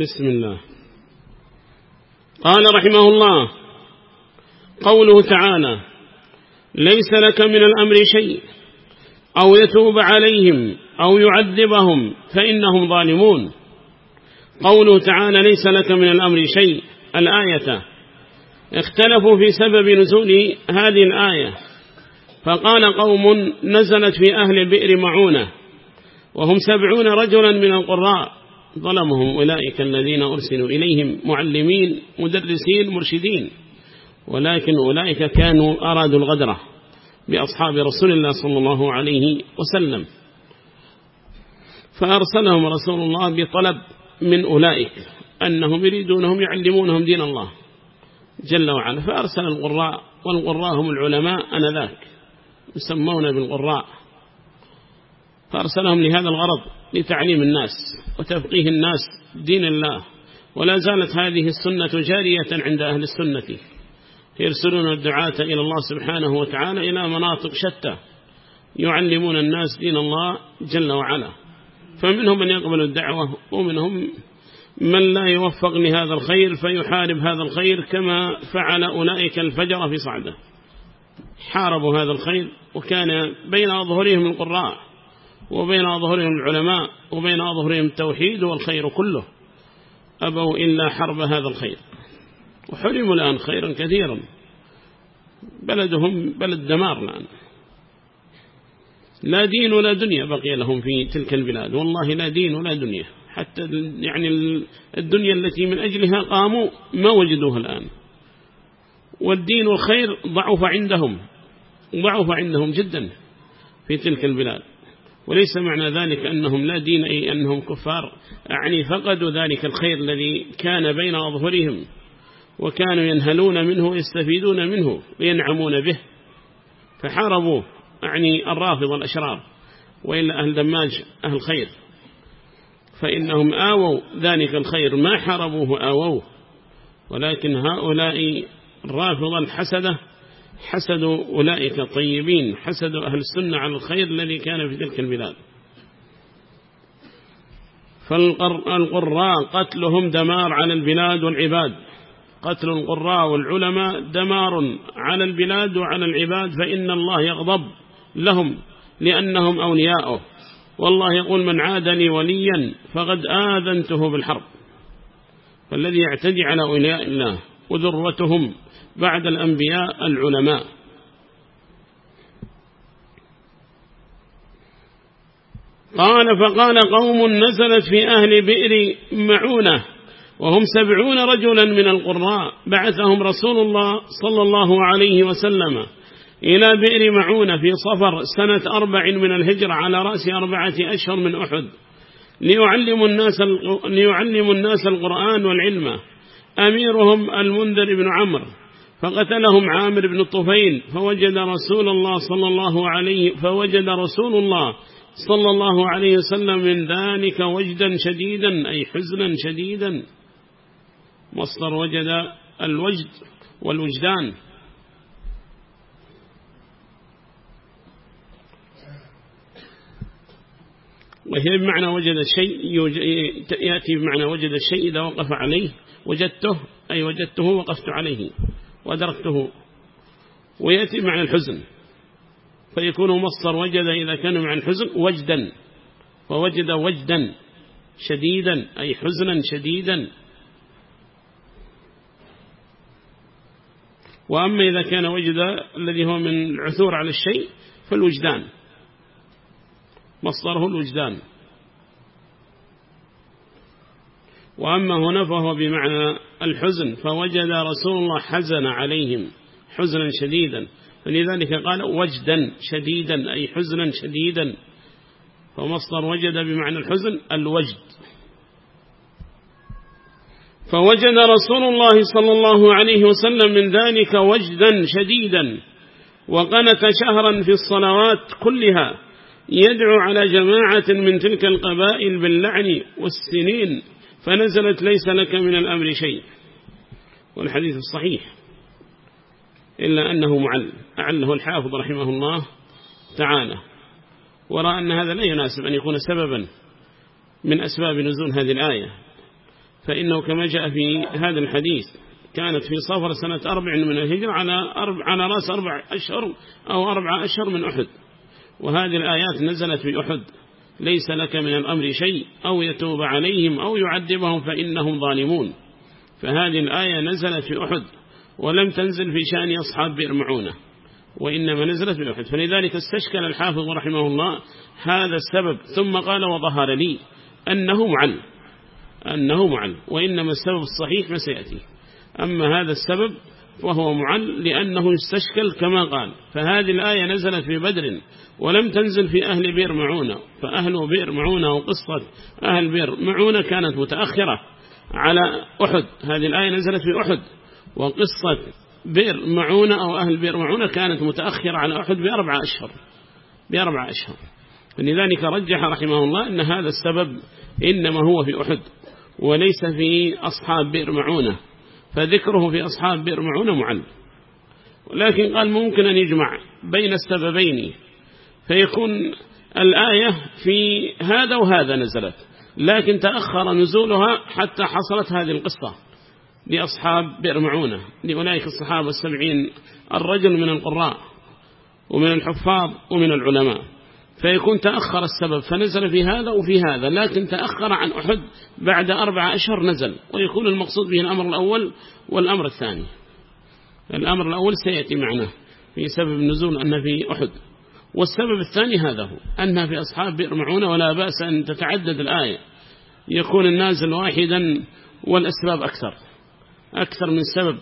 بسم الله. قال رحمه الله قوله تعالى ليس لك من الأمر شيء أو يتوب عليهم أو يعذبهم فإنهم ظالمون. قوله تعالى ليس لك من الأمر شيء الآية. اختلفوا في سبب نزول هذه الآية. فقال قوم نزلت في أهل بئر معونة وهم سبعون رجلا من القراء. ظلمهم أولئك الذين أرسلوا إليهم معلمين مدرسين مرشدين. ولكن أولئك كانوا أرادوا الغدرة بأصحاب رسول الله صلى الله عليه وسلم. فأرسلهم رسول الله بطلب من أولئك أنهم يريدونهم يعلمونهم دين الله جل وعلا. فأرسل القراء والقراء هم العلماء أنذاك يسمون بالقراء فأرسلهم لهذا الغرض لتعليم الناس وتفقيه الناس دين الله. ولا زالت هذه السنة جارية عند أهل السنة. يرسلون الدعاة إلى الله سبحانه وتعالى إلى مناطق شتى يعلمون الناس دين الله جل وعلا. فمنهم من يقبل الدعوة ومنهم من لا يوفق لهذا الخير فيحارب هذا الخير كما فعل أولئك الفجر في صعده. حاربوا هذا الخير وكان بين أظهرهم القراء. وبين أظهرهم العلماء وبين أظهرهم التوحيد والخير كله. أبوا إلا حرب هذا الخير. وحرموا الآن خيرا كثيرا. بلدهم بلد دمار الآن. لا دين ولا دنيا بقي لهم في تلك البلاد. والله لا دين ولا دنيا. حتى يعني الدنيا التي من أجلها قاموا ما وجدوها الآن. والدين والخير ضعف عندهم. ضعف عندهم جدا في تلك البلاد. وليس معنى ذلك أنهم لا دين أي أنهم كفار. يعني فقدوا ذلك الخير الذي كان بين أظهرهم وكانوا ينهلون منه ويستفيدون منه وينعمون به. فحاربوا يعني الرافض الأشرار وإلا أهل دماج أهل خير. فإنهم آووا ذلك الخير. ما حاربوه آووه. ولكن هؤلاء الرافضة الحسدة حسدوا أولئك الطيبين حسدوا أهل السنة على الخير الذي كان في تلك البلاد. فالقراء قتلهم دمار على البلاد والعباد. قتل القراء والعلماء دمار على البلاد وعلى العباد فإن الله يغضب لهم لأنهم أولياؤه والله يقول من عاد لي وليا فقد آذنته بالحرب. فالذي يعتدي على أولياء الله وذروتهم بعد الأنبياء العلماء. قال فقال قوم نزلت في أهل بئر معونة وهم سبعون رجلا من القراء بعثهم رسول الله صلى الله عليه وسلم إلى بئر معونة في صفر سنة أربع من الهجرة على رأس أربعة أشهر من أحد. ليعلموا الناس, ليعلموا الناس القرآن والعلم. أميرهم المنذر بن عمرو. فقتلهم عامر بن الطفيل فوجد رسول الله صلى الله عليه فوجد رسول الله صلى الله عليه وسلم من ذلك وجدا شديدا أي حزنا شديدا. مصدر وجد الوجد والوجدان. وهي بمعنى وجد الشيء يأتي بمعنى وجد الشيء إذا وقف عليه وجدته أي وجدته وقفت عليه. وأدركته. ويأتي معنى الحزن. فيكون مصدر وجد إذا كان معنى الحزن وجدا. ووجد وجدا شديدا أي حزنا شديدا. وأما إذا كان وجد الذي هو من العثور على الشيء فالوجدان. مصدره الوجدان. وأما هنا فهو بمعنى الحزن فوجد رسول الله حزن عليهم حزنا شديدا فلذلك قال وجدا شديدا أي حزنا شديدا فمصدر وجد بمعنى الحزن الوجد. فوجد رسول الله صلى الله عليه وسلم من ذلك وجدا شديدا وقنت شهرا في الصلوات كلها يدعو على جماعة من تلك القبائل باللعن والسنين. فنزلت ليس لك من الأمر شيء. والحديث الصحيح. إلا أنه معل. أعله الحافظ رحمه الله تعالى. ورأى أن هذا لا يناسب أن يكون سببا من أسباب نزول هذه الآية. فإنه كما جاء في هذا الحديث كانت في صفر سنة أربع من الهجرة على, أربع على رأس أربع أشهر أو أربع أشهر من أحد. وهذه الآيات نزلت في أحد. ليس لك من الأمر شيء أو يتوب عليهم أو يعذبهم فإنهم ظالمون. فهذه الآية نزلت في أحد ولم تنزل في شأن أصحاب بئر معونة وإنما نزلت في أحد. فلذلك استشكل الحافظ رحمه الله هذا السبب ثم قال وظهر لي أنه معل أنه معل وإنما السبب الصحيح ما سيأتي. أما هذا السبب وهو معل لأنه يستشكل كما قال. فهذه الآية نزلت في بدر ولم تنزل في أهل بئر معونة. فأهل بئر معونة وقصة أهل بئر معونة كانت متأخرة على أحد. هذه الآية نزلت في أحد. وقصة بئر معونة أو أهل بئر معونة كانت متأخرة على أحد بأربع أشهر. بأربع أشهر. فلذلك رجح رحمه الله أن هذا السبب إنما هو في أحد وليس في أصحاب بئر معونة. فذكره في أصحاب بئر معونة معل ولكن قال ممكن أن يجمع بين السببين فيكون الآية في هذا وهذا نزلت لكن تأخر نزولها حتى حصلت هذه القصة لأصحاب بئر معونة لأولئك الصحابة السبعين الرجل من القراء ومن الحفاظ ومن العلماء. فيكون تأخر السبب فنزل في هذا وفي هذا لكن تأخر عن أحد بعد أربع أشهر نزل ويكون المقصود به الأمر الأول والأمر الثاني. الأمر الأول سيأتي معنا في سبب النزول أن في أحد والسبب الثاني هذا هو أنها في أصحاب بئر معونة ولا بأس أن تتعدد الآية يكون النازل واحدا والأسباب أكثر أكثر من سبب.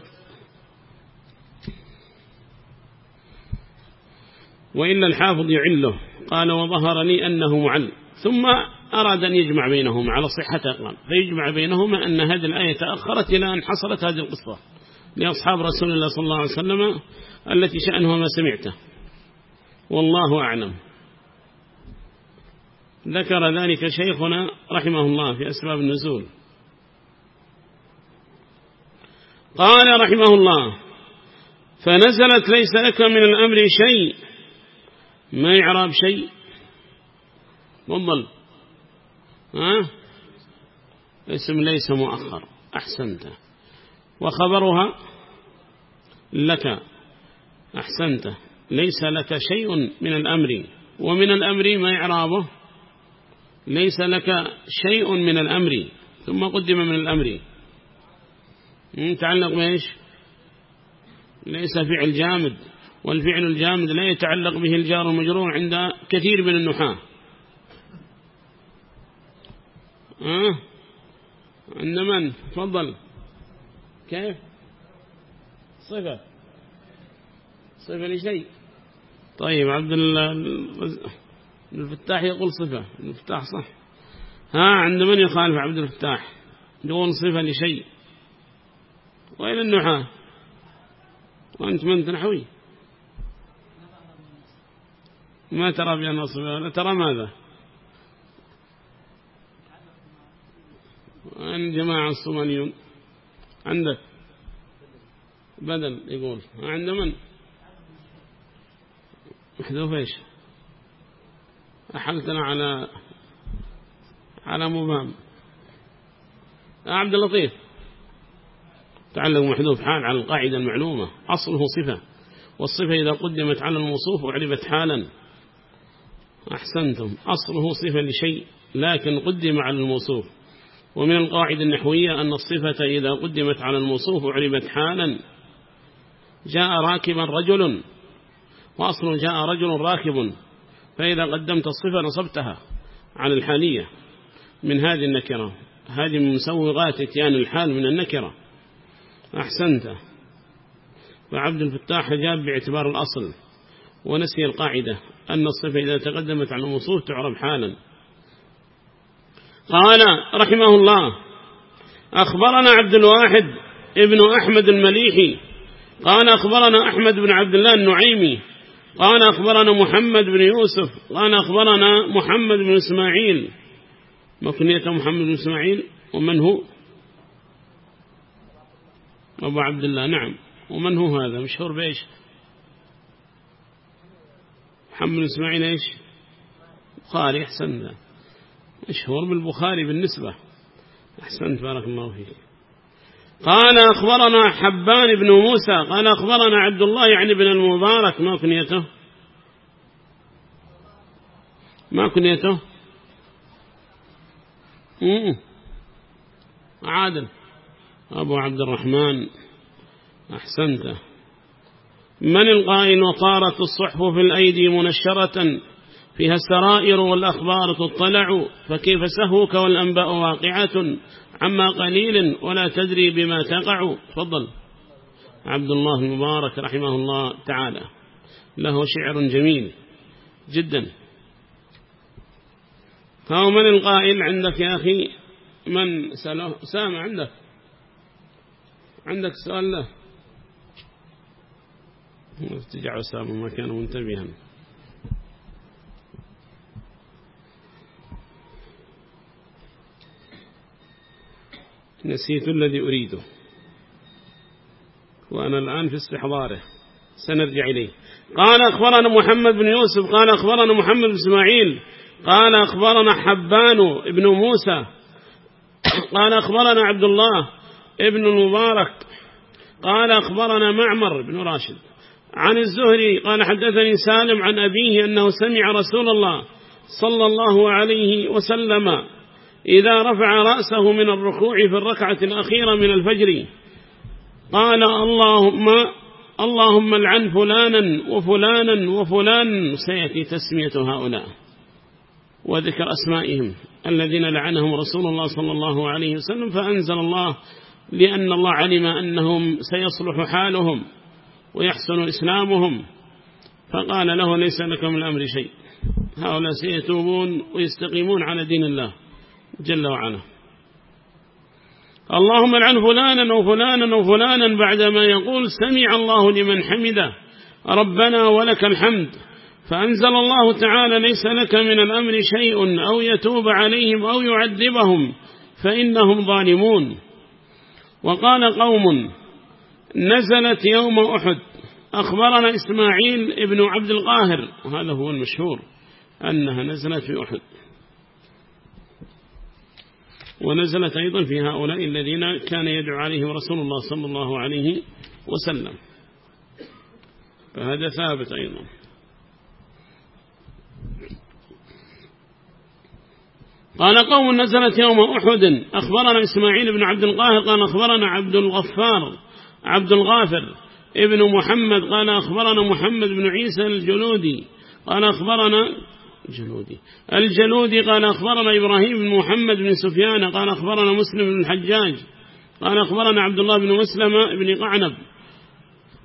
وإلا الحافظ يعله. قال وظهر لي أنه معل. ثم أراد أن يجمع بينهما على صحة أقلام فيجمع بينهما أن هذه الآية تأخرت إلى أن حصلت هذه القصة لأصحاب رسول الله صلى الله عليه وسلم التي شأنها ما سمعته. والله أعلم. ذكر ذلك شيخنا رحمه الله في أسباب النزول. قال رحمه الله فنزلت ليس لك من الأمر شيء ما يعرب شيء. تفضل. ها؟ اسم ليس مؤخر. أحسنت. وخبرها لك. أحسنت. ليس لك شيء من الأمر. ومن الأمر ما يعرابه ليس لك شيء من الأمر. ثم قدم من الأمر. يتعلق بإيش؟ ليس فعل جامد. والفعل الجامد لا يتعلق به الجار المجرور عند كثير من النحاة. أه؟ عند من؟ تفضل. كيف؟ صفة. صفة لشيء. طيب عبد الفتاح يقول صفة. الفتاح صح. ها؟ عند من يخالف عبد الفتاح؟ يقول صفة لشيء. وين النحاة؟ وأنت من تنحوي؟ ما ترى بأن صفة ترى ماذا؟ عن جماعة الصوماليون. عندك. بدل يقول. عند من؟ محذوف إيش؟ أحلتنا على على مبام عبد اللطيف. تعلق محذوف حال على القاعدة المعلومة. أصله صفة. والصفة إذا قدمت على الموصوف وعربت حالا. أحسنتم. أصله صفة لشيء لكن قدم على الموصوف. ومن القاعدة النحوية أن الصفة إذا قدمت على الموصوف وعربت حالا. جاء راكبا رجل وأصل جاء رجل راكب. فإذا قدمت الصفة نصبتها على الحالية من هذه النكرة. هذه من مسوغات إتيان الحال من النكرة. أحسنت. فعبد الفتاح جاب باعتبار الأصل. ونسي القاعدة أن الصفة إذا تقدمت على الموصوف تعرب حالا. قال رحمه الله أخبرنا عبد الواحد ابن أحمد المليحي. قال أخبرنا أحمد بن عبد الله النعيمي. قال أخبرنا محمد بن يوسف. قال أخبرنا محمد بن إسماعيل. مكنية محمد بن إسماعيل؟ ومن هو؟ أبو عبد الله. نعم. ومن هو هذا؟ مشهور بإيش؟ محمد إسماعيل إيش؟ بخاري أحسن. ذا مشهور بالبخاري بالنسبة. أحسنت بارك الله فيك. قال أخبرنا حبان بن موسى قال أخبرنا عبد الله يعني بن المبارك ما كنيته؟ ما كنيته؟ عادل. أبو عبد الرحمن أحسنت. من القائل وطارت الصحف في الأيدي منشرة؟ فيها السرائر والأخبار تطلع فكيف سهوك والأنباء واقعة؟ عما قليل ولا تدري بما تقع. فضل عبد الله المبارك رحمه الله تعالى. له شعر جميل جدا. فهو من القائل عندك يا أخي؟ من سأله سامع عندك. عندك سؤال له. أسامة ما كان منتبها. نسيت الذي أريده. وأنا الآن في استحضاره. سنرجع إليه. قال أخبرنا محمد بن يوسف قال أخبرنا محمد بن إسماعيل قال أخبرنا حبان ابن موسى قال أخبرنا عبد الله ابن المبارك قال أخبرنا معمر بن راشد. عن الزهري قال حدثني سالم عن أبيه أنه سمع رسول الله صلى الله عليه وسلم إذا رفع رأسه من الركوع في الركعة الأخيرة من الفجر قال اللهم اللهم العن فلانا وفلانا وفلان سيأتي تسمية هؤلاء وذكر أسمائهم الذين لعنهم رسول الله صلى الله عليه وسلم فأنزل الله لأن الله علم أنهم سيصلح حالهم ويحسن إسلامهم. فقال له ليس لك من الأمر شيء. هؤلاء سيتوبون ويستقيمون على دين الله جل وعلا. اللهم لعن فلانا وفلانا وفلانا بعدما يقول سمع الله لمن حمده. ربنا ولك الحمد. فأنزل الله تعالى ليس لك من الأمر شيء أو يتوب عليهم أو يعذبهم فإنهم ظالمون. وقال قوم نزلت يوم أحد. أخبرنا إسماعيل ابن عبد القاهر وهذا هو المشهور أنها نزلت في أحد. ونزلت أيضا في هؤلاء الذين كان يدعو عليهم رسول الله صلى الله عليه وسلم. فهذا ثابت أيضا. قال قوم نزلت يوم أحد. أخبرنا إسماعيل بن عبد القاهر قال أخبرنا عبد الغفار. عبد الغافر ابن محمد قال أخبرنا محمد بن عيسى الجلودي قال أخبرنا جلودي الجلودي قال أخبرنا إبراهيم بن محمد بن سفيان قال أخبرنا مسلم بن الحجاج قال أخبرنا عبد الله بن مسلم بن قعنب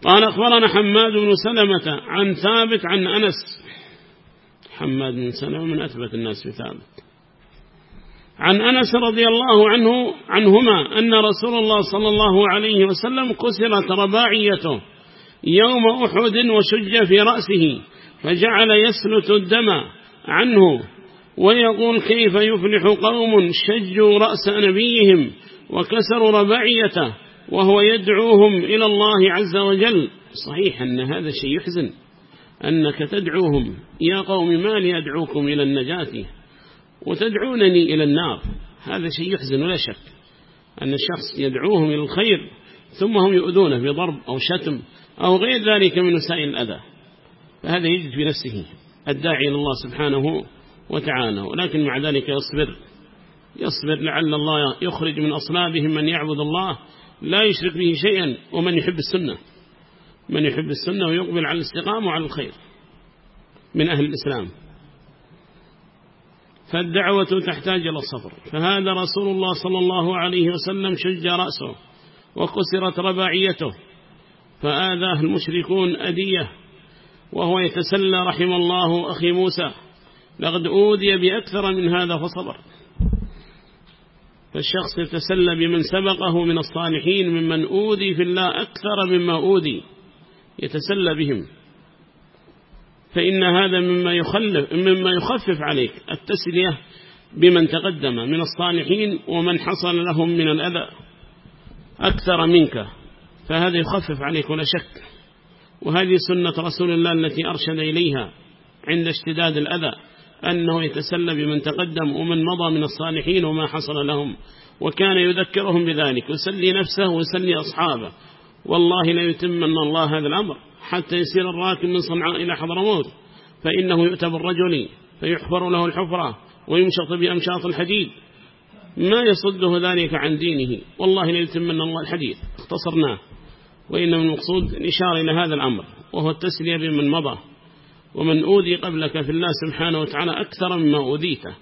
قال أخبرنا حماد بن سلمة عن ثابت عن أنس حماد بن سلمة من أثبت الناس في ثابت عن أنس رضي الله عنه عنهما أن رسول الله صلى الله عليه وسلم كسرت رباعيته يوم أحد وشج في رأسه فجعل يسلت الدم عنه ويقول كيف يفلح قوم شجوا رأس نبيهم وكسروا رباعيته وهو يدعوهم إلى الله عز وجل. صحيح أن هذا شيء يحزن أنك تدعوهم يا قوم ما لي أدعوكم إلى النجاة؟ وتدعونني إلى النار. هذا شيء يحزن ولا شك. أن الشخص يدعوهم إلى الخير ثم هم يؤذونه بضرب أو شتم أو غير ذلك من وسائل الأذى. فهذا يجد في نفسه الداعي إلى الله سبحانه وتعالى. ولكن مع ذلك يصبر. يصبر لعل الله يخرج من أصلابهم من يعبد الله لا يشرك به شيئا. ومن يحب السنة. من يحب السنة ويقبل على الاستقامة وعلى الخير. من أهل الإسلام. فالدعوة تحتاج إلى الصبر. فهذا رسول الله صلى الله عليه وسلم شج رأسه وكسرت رباعيته. فآذاه المشركون أدية وهو يتسلى رحم الله أخي موسى لقد أوذي بأكثر من هذا فصبر. فالشخص يتسلى بمن سبقه من الصالحين ممن أوذي في الله أكثر مما أوذي يتسلى بهم. فإن هذا مما, يخلف مما يخفف عليك التسلية بمن تقدم من الصالحين ومن حصل لهم من الأذى أكثر منك. فهذا يخفف عليك ولا شك. وهذه سنة رسول الله التي أرشد إليها عند اشتداد الأذى أنه يتسلى بمن تقدم ومن مضى من الصالحين وما حصل لهم. وكان يذكرهم بذلك ويسلي نفسه ويسلي أصحابه. والله لا يتمن الله هذا الأمر. حتى يسير الراكب من صنعاء إلى حضرموت فإنه يؤتى بالرجل فيحفر له الحفرة ويمشط بأمشاط الحديد. ما يصده ذلك عن دينه. والله لا يتمن الله الحديث. اختصرناه. وإنما المقصود الإشارة إلى هذا الأمر وهو التسلية بمن مضى. ومن أوذي قبلك في الله سبحانه وتعالى أكثر مما أوذيته.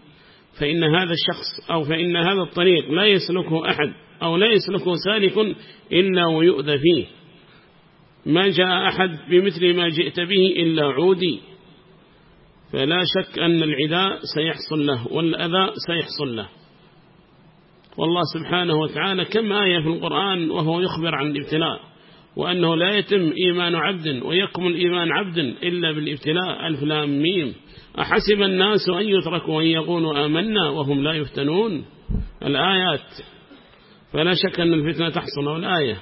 فإن هذا الشخص أو فإن هذا الطريق لا يسلكه أحد أو لا يسلكه سالك إلا ويؤذى فيه. ما جاء أحد بمثل ما جئت به إلا عودي. فلا شك أن العداء سيحصل له والأذى سيحصل له. والله سبحانه وتعالى كم آية في القرآن وهو يخبر عن الابتلاء وأنه لا يتم إيمان عبد ويكمل إيمان عبد إلا بالابتلاء. ألف لام ميم. أحسب الناس أن يتركوا أن يقولوا آمنا وهم لا يفتنون. الآيات. فلا شك أن الفتنة تحصل. والآية.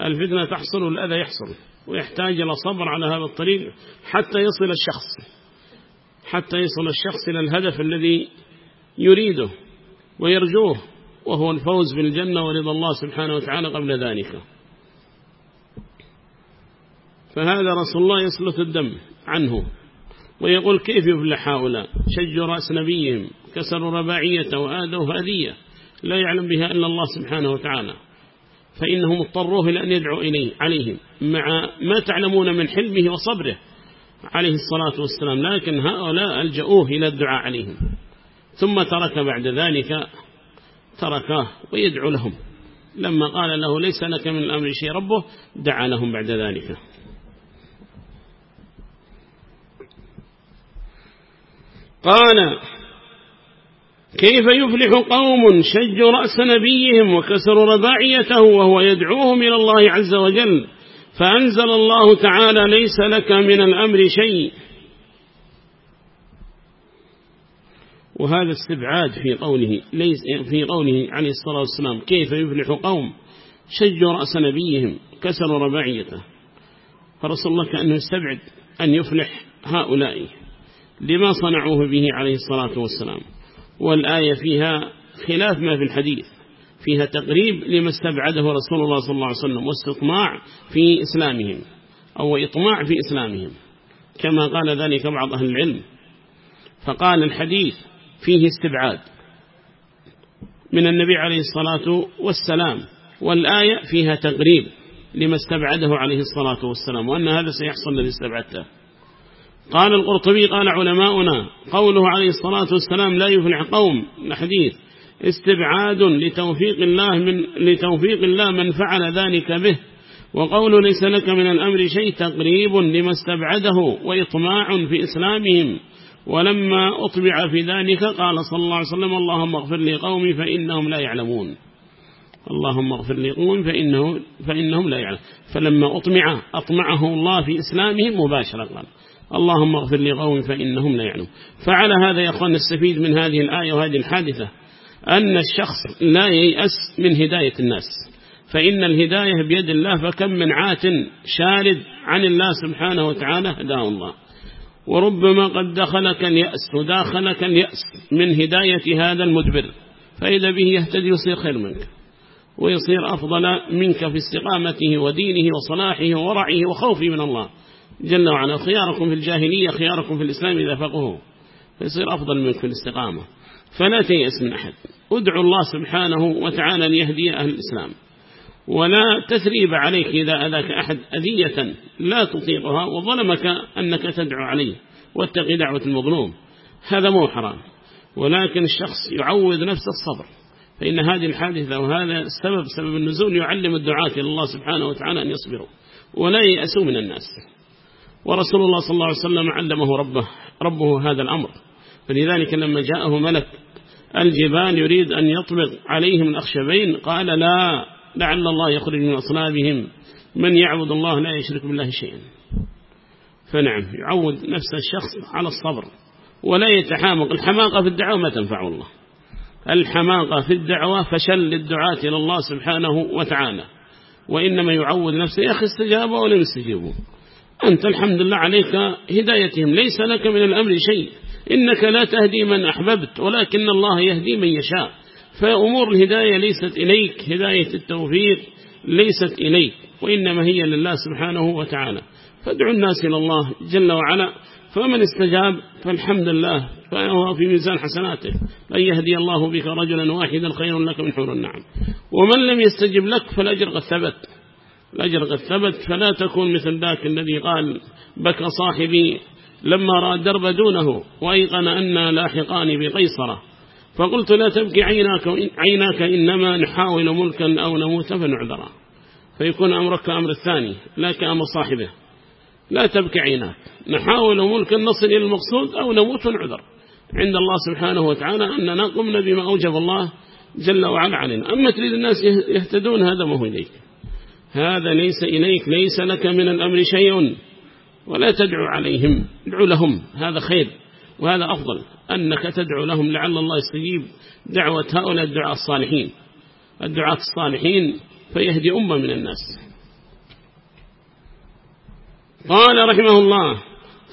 الفتنة تحصل والأذى يحصل ويحتاج إلى صبر على هذا الطريق حتى يصل الشخص حتى يصل الشخص إلى الهدف الذي يريده ويرجوه وهو الفوز بالجنة ورضا الله سبحانه وتعالى قبل ذلك. فهذا رسول الله يسلط الدم عنه ويقول كيف يفلح هؤلاء؟ شجوا رأس نبيهم كسروا رباعية وآدوا هذية لا يعلم بها إلا الله سبحانه وتعالى. فإنهم اضطروه إلى أن يدعوا إليه عليهم مع ما تعلمون من حلمه وصبره. عليه الصلاة والسلام. لكن هؤلاء ألجأوه إلى الدعاء عليهم. ثم ترك بعد ذلك تركاه ويدعو لهم. لما قال له ليس لك من الأمر شيء ربه. دعا لهم بعد ذلك. قال كيف يفلح قوم شجوا رأس نبيهم وكسروا رباعيته وهو يدعوهم إلى الله عز وجل؟ فأنزل الله تعالى ليس لك من الأمر شيء. وهذا استبعاد في قوله ليس في قوله عليه الصلاة والسلام كيف يفلح قوم شجوا رأس نبيهم كسروا رباعيته؟ فرسول الله كأنه يستبعد أن يفلح هؤلاء لما صنعوه به عليه الصلاة والسلام. والآية فيها خلاف ما في الحديث فيها تقريب لما استبعده رسول الله صلى الله عليه وسلم واستطماع في إسلامهم أو إطماع في إسلامهم كما قال ذلك بعض أهل العلم. فقال الحديث فيه استبعاد من النبي عليه الصلاة والسلام والآية فيها تقريب لما استبعده عليه الصلاة والسلام وأن هذا سيحصل الذي استبعدته. قال القرطبي قال علماؤنا قوله عليه الصلاة والسلام لا يفلح قوم الحديث استبعاد لتوفيق الله من لتوفيق الله من فعل ذلك به وقول ليس لك من الأمر شيء تقريب لما استبعده وإطماع في إسلامهم ولما أطبع في ذلك قال صلى الله عليه وسلم اللهم اغفر لي قومي فإنهم لا يعلمون. اللهم اغفر لي قومي فإنه فإنهم لا يعلمون فلما أطمع أطمعه الله في إسلامهم مباشرة. قال اللهم اغفر لي قومي فإنهم لا يعلمون. فعلى هذا يا أخوان نستفيد من هذه الآية وهذه الحادثة أن الشخص لا ييأس من هداية الناس. فإن الهداية بيد الله فكم من عات شارد عن الله سبحانه وتعالى هداه الله. وربما قد دخلك اليأس وداخلك اليأس من هداية هذا المدبر فإذا به يهتدي يصير خير منك ويصير أفضل منك في استقامته ودينه وصلاحه ورعه وخوفه من الله. جل وعلا خياركم في الجاهلية خياركم في الإسلام إذا فقهوا فيصير أفضل منك في الاستقامة. فلا تيأس من أحد ادعو الله سبحانه وتعالى ليهدي أهل الإسلام. ولا تثريب عليك إذا أذاك أحد أذية لا تطيقها وظلمك أنك تدعو عليه. واتقي دعوة المظلوم. هذا مو حرام. ولكن الشخص يعود نفسه الصبر. فإن هذه الحادثة وهذا السبب سبب النزول يعلم الدعاة إلى الله سبحانه وتعالى أن يصبروا. ولا يأسوا من الناس. ورسول الله صلى الله عليه وسلم علمه ربه ربه هذا الأمر. فلذلك لما جاءه ملك الجبال يريد أن يطبق عليهم الأخشبين قال لا لعل الله يخرج من أصلابهم من يعبد الله لا يشرك بالله شيئا. فنعم يعود نفس الشخص على الصبر ولا يتحامق. الحماقة في الدعوة ما تنفع الله الحماقة في الدعوة فشل للدعاة إلى الله سبحانه وتعالى. وإنما يعود نفسه يا أخي استجابوا ولم يستجيبوا. أنت الحمد لله عليك هدايتهم ليس لك من الأمر شيء. إنك لا تهدي من أحببت ولكن الله يهدي من يشاء. فأمور الهداية ليست إليك هداية التوفيق ليست إليك وإنما هي لله سبحانه وتعالى. فادعوا الناس إلى الله جل وعلا فمن استجاب فالحمد لله فهو في ميزان حسناته. لن يهدي الله بك رجلا واحدا خير لك من حور النعم. ومن لم يستجب لك فالأجر قد ثبت. الأجر قد ثبت فلا تكون مثل ذاك الذي قال بكى صاحبي لما رأى الدرب دونه وأيقن أن لاحقان بقيصرة. فقلت لا تبكي عيناك, عيناك إنما نحاول ملكا أو نموت فنعذرا فيكون أمرك أمر الثاني لا كأمر صاحبه. لا تبكي عيناك. نحاول ملكا نصل إلى المقصود أو نموت ونعذر عند الله سبحانه وتعالى أننا قمنا بما أوجب الله جل وعلا علينا. أما تريد الناس يهتدون هذا ما هو إليك. هذا ليس إليك ليس لك من الأمر شيء ولا تدعو عليهم ادعو لهم هذا خير وهذا أفضل أنك تدعو لهم لعل الله يستجيب دعوة هؤلاء الدعاء الصالحين. الدعاء الصالحين فيهدي أمة من الناس. قال رحمه الله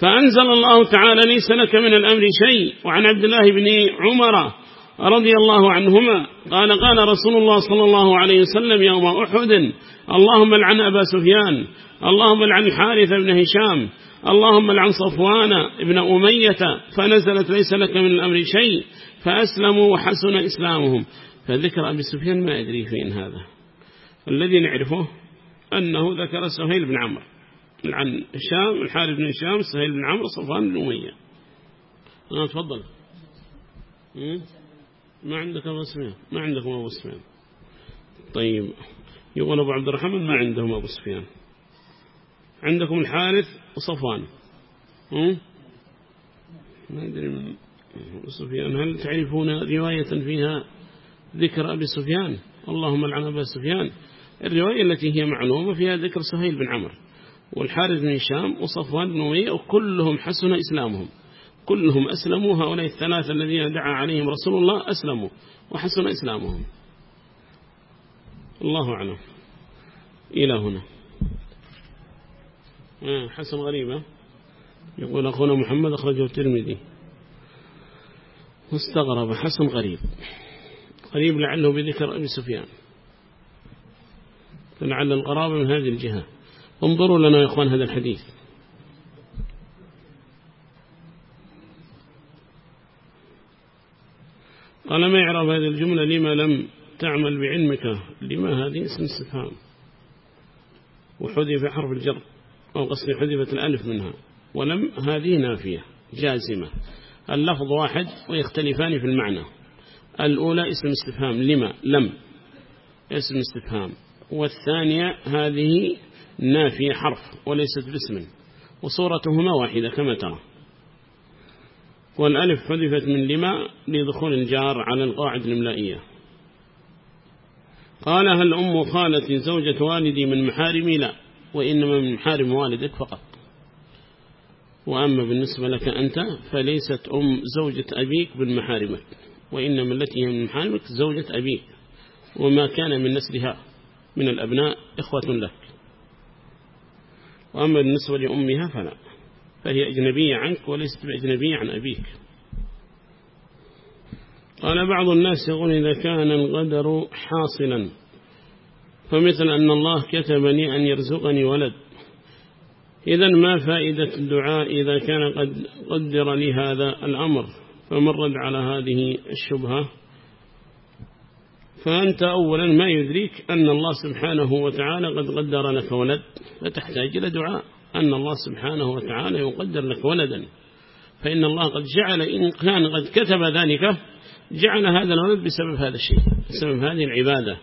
فأنزل الله تعالى ليس لك من الأمر شيء وعن عبد الله بن عمر رضي الله عنهما قال قال رسول الله صلى الله عليه وسلم يوم أحد اللهم لعن أبا سفيان اللهم لعن الحارث بن هشام اللهم لعن صفوان ابن أمية فنزلت ليس لك من الأمر شيء فأسلموا وحسن إسلامهم. فذكر أبي سفيان ما أدري فين هذا. الذي نعرفه أنه ذكر سهيل بن عمرو عن هشام الحارث بن هشام سهيل بن عمرو صفوان بن أمية. آه، تفضل. ما عندك أبو سفيان؟ ما عندكم أبو سفيان. طيب يقول أبو عبد الرحمن ما عندهم أبو سفيان. عندكم الحارث وصفوان. ما أدري من أبو سفيان. هل تعرفون رواية فيها ذكر أبي سفيان؟ اللهم لعن أبا سفيان. الرواية التي هي معلومة فيها ذكر سهيل بن عمر والحارث بن هشام وصفوان بن أمية وكلهم حسن إسلامهم. كلهم أسلموا. هؤلاء الثلاثة الذين دعا عليهم رسول الله أسلموا وحسن إسلامهم. الله أعلم. إلى هنا. آه، حسن غريبة يقول أخونا محمد أخرجه الترمذي. مستغرب حسن غريب. قريب لعله بذكر أبي سفيان. فلعل القرابة من هذه الجهة. انظروا لنا يا إخوان هذا الحديث. قال ما يعرف هذه الجملة؟ لما لم تعمل بعلمك؟ لما هذه اسم استفهام. وحذف حرف الجر أو قصد حذفت الألف منها. ولم هذه نافية جازمة. اللفظ واحد ويختلفان في المعنى. الأولى اسم استفهام. لما؟ لم. اسم استفهام. والثانية هذه نافية حرف وليست باسم. وصورتهما واحدة كما ترى. والألف حذفت من لما؟ لدخول الجار على القاعد الإملائية قال هل أم خالتي زوجة والدي من محارمي؟ لا وإنما من محارم والدك فقط. وأما بالنسبة لك أنت فليست أم زوجة أبيك من محارمك وإنما التي هي من محارمك زوجة أبيك. وما كان من نسلها من الأبناء إخوة لك. وأما بالنسبة لأمها فلا. فهي أجنبية عنك وليست بأجنبية عن أبيك. قال بعض الناس يقول إذا كان الغدر حاصلا فمثل أن الله كتبني أن يرزقني ولد. إذا ما فائدة الدعاء إذا كان قد قدر لي هذا الأمر؟ فمرد على هذه الشبهة. فأنت أولا ما يدريك أن الله سبحانه وتعالى قد قدر لك ولد فتحتاج إلى دعاء. أن الله سبحانه وتعالى يقدر لك ولدا. فإن الله قد جعل إن كان قد كتب ذلك جعل هذا الولد بسبب هذا الشيء بسبب هذه العبادة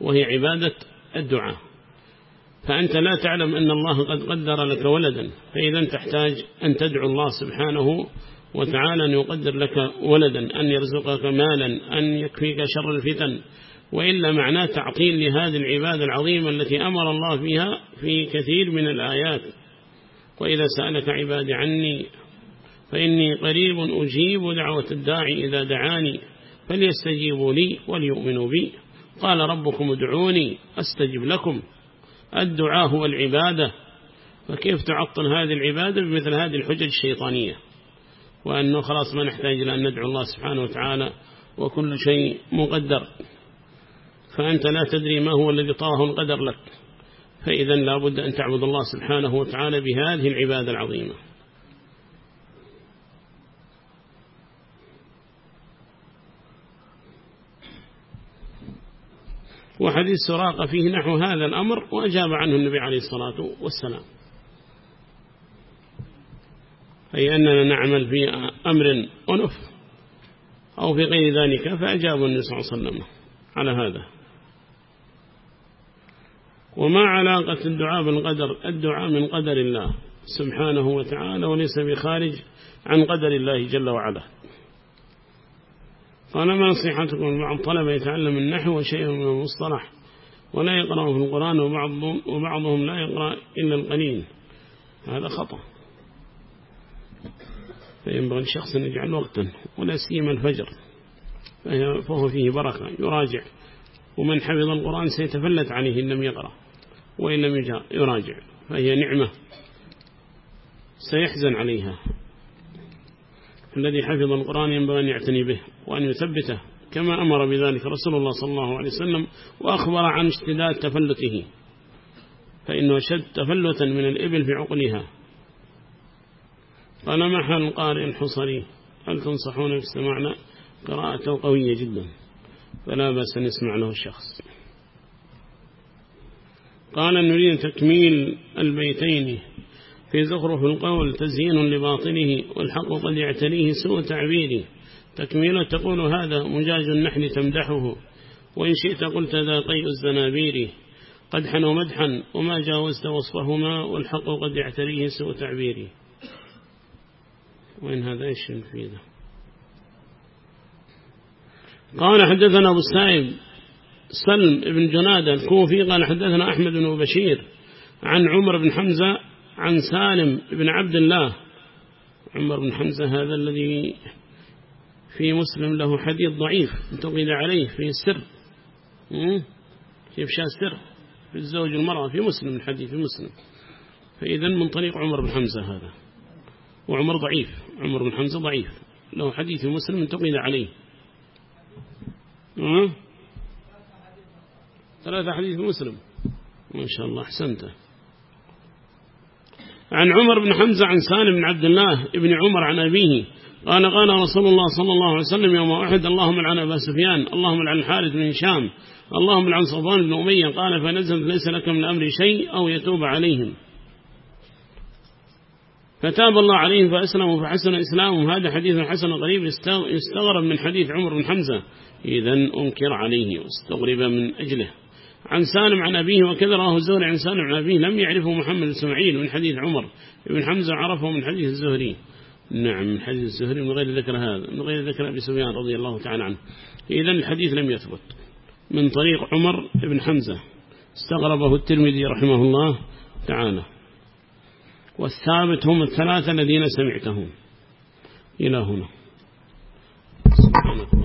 وهي عبادة الدعاء. فأنت لا تعلم أن الله قد قدر لك ولدا. فإذا تحتاج أن تدعو الله سبحانه وتعالى أن يقدر لك ولدا أن يرزقك مالا أن يكفيك شر الفتن. وإلا معناه تعطيل لهذه العبادة العظيمة التي أمر الله فيها في كثير من الآيات. وإذا سألك عبادي عني فإني قريب أجيب دعوة الداعي إذا دعاني فليستجيبوا لي وليؤمنوا بي. قال ربكم ادعوني أستجب لكم. الدعاء هو العبادة. فكيف تعطل هذه العبادة بمثل هذه الحجج الشيطانية؟ وأنه خلاص ما نحتاج إلى أن ندعو الله سبحانه وتعالى وكل شيء مقدر. فأنت لا تدري ما هو الذي طاه القدر لك. فإذا لا بد أن تعبد الله سبحانه وتعالى بهذه العبادة العظيمة. وحديث سراقة فيه نحو هذا الأمر وأجاب عنه النبي عليه الصلاة والسلام. أي أننا نعمل في أمر ونف أو في غير ذلك فأجاب النبي صلى الله عليه وسلم على هذا. وما علاقة الدعاء بالقدر الدعاء من قدر الله سبحانه وتعالى وليس بخارج عن قدر الله جل وعلا. قال ما نصيحتكم؟ بعض طلبة يتعلم النحو وشيء من المصطلح ولا يقرأ في القرآن وبعضهم, وبعضهم لا يقرأ إلا القليل. هذا خطأ. فينبغي الشخص أن يجعل وقتا ولا سيما الفجر فهو فيه بركة يراجع. ومن حفظ القرآن سيتفلت عليه إن لم يقرأ. وإن لم يراجع. فهي نعمة سيحزن عليها. الذي حفظ القرآن ينبغي أن يعتني به وأن يثبته كما أمر بذلك رسول الله صلى الله عليه وسلم وأخبر عن اشتداد تفلته. فإنه شد تفلتا من الإبل في عقلها. قال ما حال القارئ الحصري؟ هل تنصحون باستماعنا قراءته قوية جدا. فلا بأس أن يسمع له الشخص. قال نريد تكميل البيتين في زخرف القول تزيين لباطنه والحق قد يعتريه سوء تعبيره. تكميله تقول هذا مجاج النحل تمدحه وإن شئت قلت ذا طيء الزنابير. قدحا ومدحا وما جاوزت وصفهما والحق قد يعتريه سوء تعبيره. وإن هذا إيش المفيدة قال حدثنا أبو السائب سلم بن جنادة الكوفي قال حدثنا أحمد بن بشير عن عمر بن حمزة عن سالم بن عبد الله. عمر بن حمزة هذا الذي في مسلم له حديث ضعيف انتقد عليه في السر. في إفشاء السر؟ في الزوج المرأة في مسلم الحديث في مسلم. فإذا من طريق عمر بن حمزة هذا. وعمر ضعيف عمر بن حمزة ضعيف. له حديث في مسلم انتقد عليه. ثلاثة حديث مسلم. ما شاء الله أحسنته عن عمر بن حمزة عن سالم بن عبد الله ابن عمر عن أبيه قال قال رسول الله صلى الله عليه وسلم يوم أحد اللهم العن أبا سفيان اللهم العن الحارث بن هشام اللهم العن صفوان بن أمية. قال فنزلت ليس لك من الأمر شيء أو يتوب عليهم. فتاب الله عليهم فأسلموا فحسن إسلامهم. هذا حديث حسن قريب يستغرب من حديث عمر بن حمزة. إذا أنكر عليه واستغرب من أجله. عن سالم عن أبيه وكذا رآه الزهري عن سالم عن أبيه. لم يعرفه محمد السمعيل من حديث عمر. بن حمزة عرفه من حديث الزهري. نعم من حديث الزهري. من غير ذكر هذا من غير ذكر أبي سفيان رضي الله تعالى عنه. إذا الحديث لم يثبت. من طريق عمر بن حمزة. استغربه الترمذي رحمه الله تعالى. والثابت هم الثلاثة الذين سمعتهم. إلى هنا. سبحانك